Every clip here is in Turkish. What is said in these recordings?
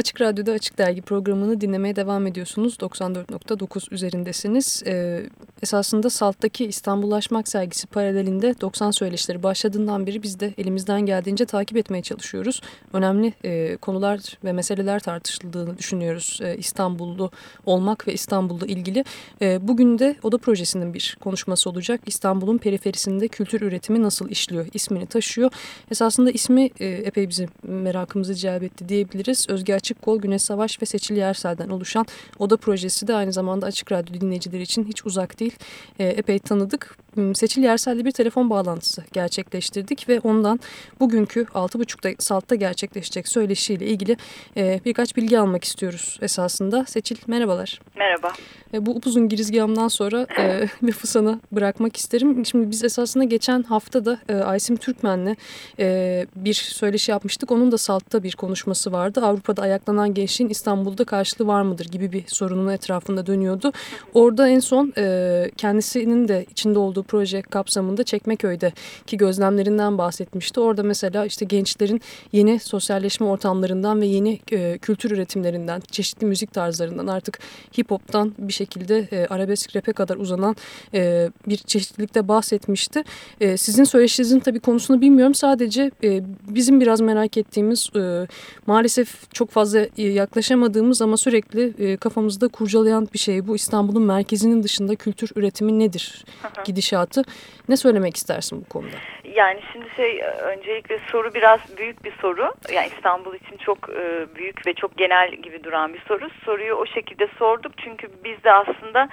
Açık Radyo'da Açık Dergi programını dinlemeye devam ediyorsunuz. 94.9 üzerindesiniz. Ee, esasında SALT'taki İstanbullaşmak sergisi paralelinde 90 söyleşileri başladığından beri biz de elimizden geldiğince takip etmeye çalışıyoruz. Önemli e, konular ve meseleler tartışıldığını düşünüyoruz e, İstanbullu olmak ve İstanbul'la ilgili. E, bugün de Oda Projesi'nin bir konuşması olacak. İstanbul'un periferisinde kültür üretimi nasıl işliyor? ismini taşıyor. Esasında ismi e, epey bizi merakımızı celbetti diyebiliriz. Özge Açık Kol, Güneş Savaş ve Seçil Yersel'den oluşan Oda projesi de aynı zamanda Açık Radyo dinleyicileri için hiç uzak değil. E, epey tanıdık. Hmm, Seçil Yersel'le bir telefon bağlantısı gerçekleştirdik ve ondan bugünkü 6.30'da Salt'ta gerçekleşecek söyleşiyle ilgili e, birkaç bilgi almak istiyoruz esasında. Seçil merhabalar. Merhaba. E, bu upuzun girizgahımdan sonra e, lafı sana bırakmak isterim. Şimdi biz esasında geçen hafta da e, Aysim Türkmen'le e, bir söyleşi yapmıştık. Onun da Salt'ta bir konuşması vardı. Avrupa'da ayaklanan gençliğin İstanbul'da karşılığı var mıdır gibi bir sorunun etrafında dönüyordu. Orada en son e, kendisinin de içinde olduğu proje kapsamında Çekmeköy'deki gözlemlerinden bahsetmişti. Orada mesela işte gençlerin yeni sosyalleşme ortamlarından ve yeni e, kültür üretimlerinden, çeşitli müzik tarzlarından artık hip hop'tan bir şekilde e, arabesk rap'e kadar uzanan e, bir çeşitlilikte bahsetmişti. E, sizin söyleşinizin tabii konusunu bilmiyorum. Sadece e, bizim biraz merak ettiğimiz e, maalesef çok fazla e, yaklaşamadığımız ama sürekli e, kafamızda kurcalayan bir şey bu. İstanbul'un merkezinin dışında kültür üretimi nedir gidişatı? Ne söylemek istersin bu konuda? Yani şimdi şey öncelikle soru biraz büyük bir soru. Yani İstanbul için çok e, büyük ve çok genel gibi duran bir soru. Soruyu o şekilde sorduk çünkü biz de aslında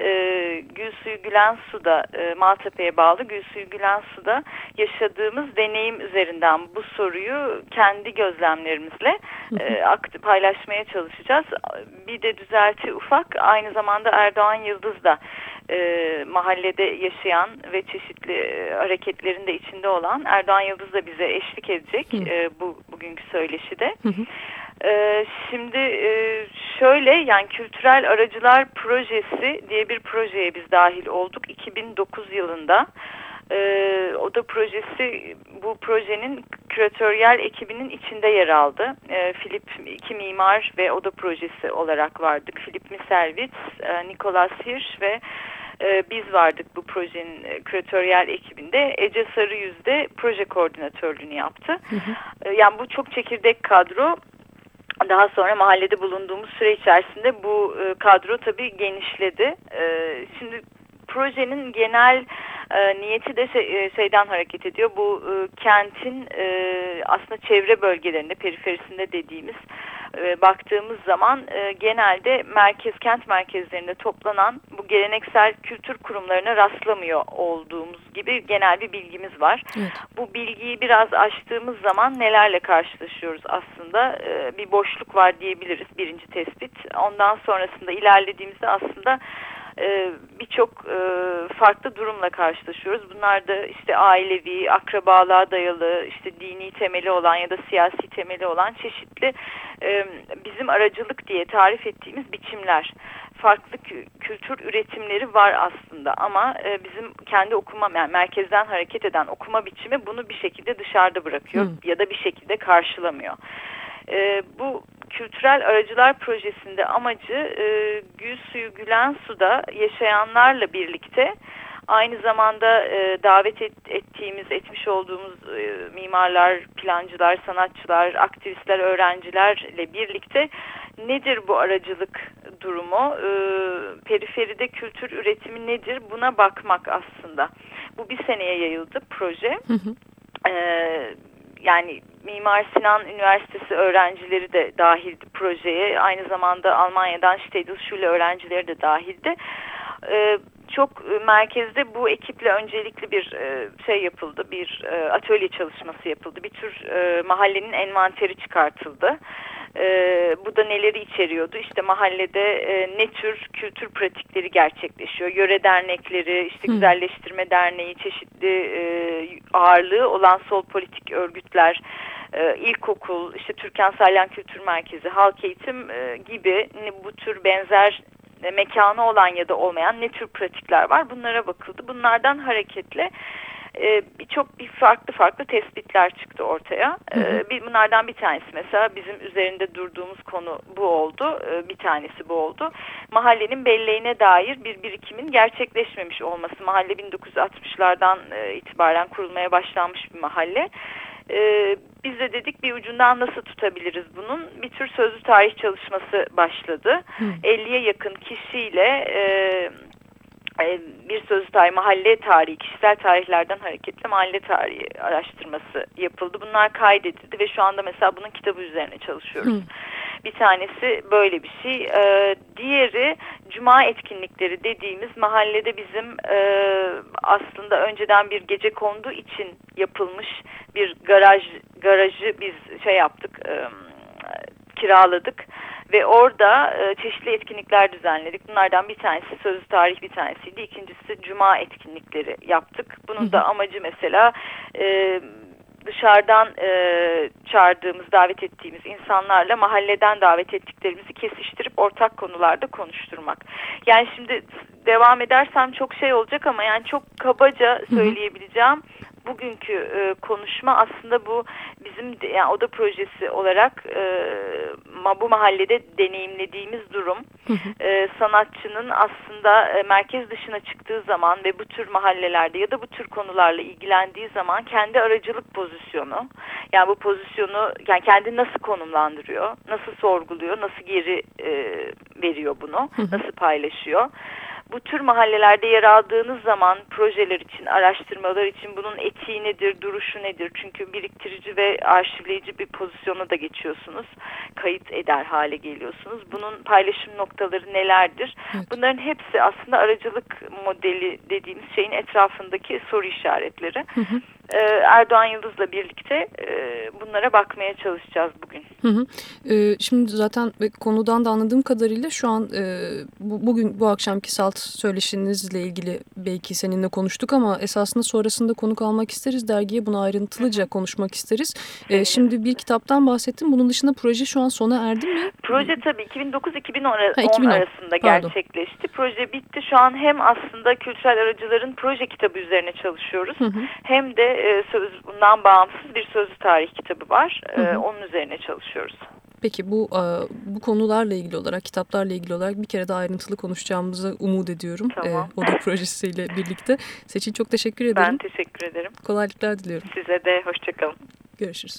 e, Gülsuyu Gülen Su'da e, Maltepe'ye bağlı Gülsuyu Gülen Su'da yaşadığımız deneyim üzerinden bu soruyu kendi gözlemlerimizle e, paylaşmaya çalışacağız. Bir de düzelti ufak aynı zamanda Erdoğan Yıldız da e, mahallede yaşayan ve çeşitli e, hareketlerin de içinde olan Erdoğan Yıldız da bize eşlik edecek e, bu bugünkü söyleşide. Hı hı. E, şimdi e, şöyle yani Kültürel Aracılar Projesi diye bir projeye biz dahil olduk 2009 yılında. Ee, Oda projesi bu projenin küratöryel ekibinin içinde yer aldı. Ee, Filip iki mimar ve Oda projesi olarak vardık. Filip Miselvitz, e, Nikolas Hirsch ve e, biz vardık bu projenin e, küratöryel ekibinde. Ece Sarıyüz de proje koordinatörlüğünü yaptı. Hı hı. E, yani bu çok çekirdek kadro. Daha sonra mahallede bulunduğumuz süre içerisinde bu e, kadro tabii genişledi. E, şimdi projenin genel e, niyeti de şey, e, şeyden hareket ediyor. Bu e, kentin e, aslında çevre bölgelerinde, periferisinde dediğimiz e, baktığımız zaman e, genelde merkez kent merkezlerinde toplanan bu geleneksel kültür kurumlarına rastlamıyor olduğumuz gibi genel bir bilgimiz var. Evet. Bu bilgiyi biraz açtığımız zaman nelerle karşılaşıyoruz aslında e, bir boşluk var diyebiliriz birinci tespit. Ondan sonrasında ilerlediğimizde aslında e, birçok e, farklı durumla karşılaşıyoruz. Bunlar da işte ailevi, akrabalığa dayalı, işte dini temeli olan ya da siyasi temeli olan çeşitli e, bizim aracılık diye tarif ettiğimiz biçimler. Farklı kültür üretimleri var aslında ama bizim kendi okuma yani merkezden hareket eden okuma biçimi bunu bir şekilde dışarıda bırakıyor hmm. ya da bir şekilde karşılamıyor. bu Kültürel Aracılar Projesi'nde amacı e, Gül Suyu Gülen Su'da yaşayanlarla birlikte aynı zamanda e, davet et, ettiğimiz, etmiş olduğumuz e, mimarlar, plancılar, sanatçılar, aktivistler, öğrencilerle birlikte nedir bu aracılık durumu, e, periferide kültür üretimi nedir buna bakmak aslında. Bu bir seneye yayıldı proje. Hı hı. E, yani Mimar Sinan Üniversitesi öğrencileri de dahildi projeye. Aynı zamanda Almanya'dan Städelschule öğrencileri de dahildi. Ee, çok e, merkezde bu ekiple öncelikli bir e, şey yapıldı, bir e, atölye çalışması yapıldı. Bir tür mahallenin envanteri çıkartıldı. E, bu da neleri içeriyordu? İşte mahallede e, ne tür kültür pratikleri gerçekleşiyor? Yöre dernekleri, işte Hı. güzelleştirme derneği, çeşitli e, ağırlığı olan sol politik örgütler, e, ilkokul, işte Türkan Salyan Kültür Merkezi, halk eğitim e, gibi bu tür benzer e, mekanı olan ya da olmayan ne tür pratikler var bunlara bakıldı. Bunlardan hareketle e, birçok bir farklı farklı tespitler çıktı ortaya. E, bir, bunlardan bir tanesi mesela bizim üzerinde durduğumuz konu bu oldu. E, bir tanesi bu oldu. Mahallenin belleğine dair bir birikimin gerçekleşmemiş olması. Mahalle 1960'lardan e, itibaren kurulmaya başlanmış bir mahalle. Biz de dedik bir ucundan nasıl tutabiliriz bunun? Bir tür sözlü tarih çalışması başladı. 50'ye yakın kişiyle... E, bir sözlü tarih, mahalle tarihi, kişisel tarihlerden hareketle mahalle tarihi araştırması yapıldı. Bunlar kaydedildi ve şu anda mesela bunun kitabı üzerine çalışıyoruz. Hı. Bir tanesi böyle bir şey. Ee, diğeri cuma etkinlikleri dediğimiz mahallede bizim e, aslında önceden bir gece kondu için yapılmış bir garaj garajı biz şey yaptık, e, kiraladık ve orada e, çeşitli etkinlikler düzenledik. Bunlardan bir tanesi sözlü tarih bir tanesiydi. İkincisi cuma etkinlikleri yaptık. Bunun da amacı mesela e, dışarıdan e, çağırdığımız, davet ettiğimiz insanlarla mahalleden davet ettiklerimizi kesiştirip ortak konularda konuşturmak. Yani şimdi devam edersem çok şey olacak ama yani çok kabaca söyleyebileceğim. Hı hı bugünkü e, konuşma aslında bu bizim yani oda projesi olarak e, bu mahallede deneyimlediğimiz durum. E, sanatçının aslında e, merkez dışına çıktığı zaman ve bu tür mahallelerde ya da bu tür konularla ilgilendiği zaman kendi aracılık pozisyonu yani bu pozisyonu yani kendi nasıl konumlandırıyor, nasıl sorguluyor, nasıl geri e, veriyor bunu, nasıl paylaşıyor bu tür mahallelerde yer aldığınız zaman projeler için, araştırmalar için bunun etiği nedir, duruşu nedir? Çünkü biriktirici ve arşivleyici bir pozisyona da geçiyorsunuz. Kayıt eder hale geliyorsunuz. Bunun paylaşım noktaları nelerdir? Evet. Bunların hepsi aslında aracılık modeli dediğimiz şeyin etrafındaki soru işaretleri. Hı hı. Ee, Erdoğan Yıldız'la birlikte e, bunlara bakmaya çalışacağız bugün. Hı hı. Ee, şimdi zaten konudan da anladığım kadarıyla şu an e, bu, bugün bu akşamki salt söyleşinizle ilgili belki seninle konuştuk ama esasında sonrasında konuk almak isteriz. Dergiye bunu ayrıntılıca konuşmak isteriz. Ee, şimdi bir kitaptan bahsettim. Bunun dışında proje şu an sona erdi mi? Proje tabii 2009-2010 ara 2010. arasında Pardon. gerçekleşti. Proje bitti. Şu an hem aslında kültürel aracıların proje kitabı üzerine çalışıyoruz. Hı hı. Hem de e, söz, bundan bağımsız bir sözlü tarih kitabı var. E, hı hı. Onun üzerine çalışıyoruz. Peki bu e, bu konularla ilgili olarak, kitaplarla ilgili olarak bir kere daha ayrıntılı konuşacağımızı umut ediyorum. Tamam. E, Oda projesiyle birlikte. Seçin çok teşekkür ederim. Ben teşekkür ederim. Kolaylıklar diliyorum. Size de hoşçakalın. Görüşürüz.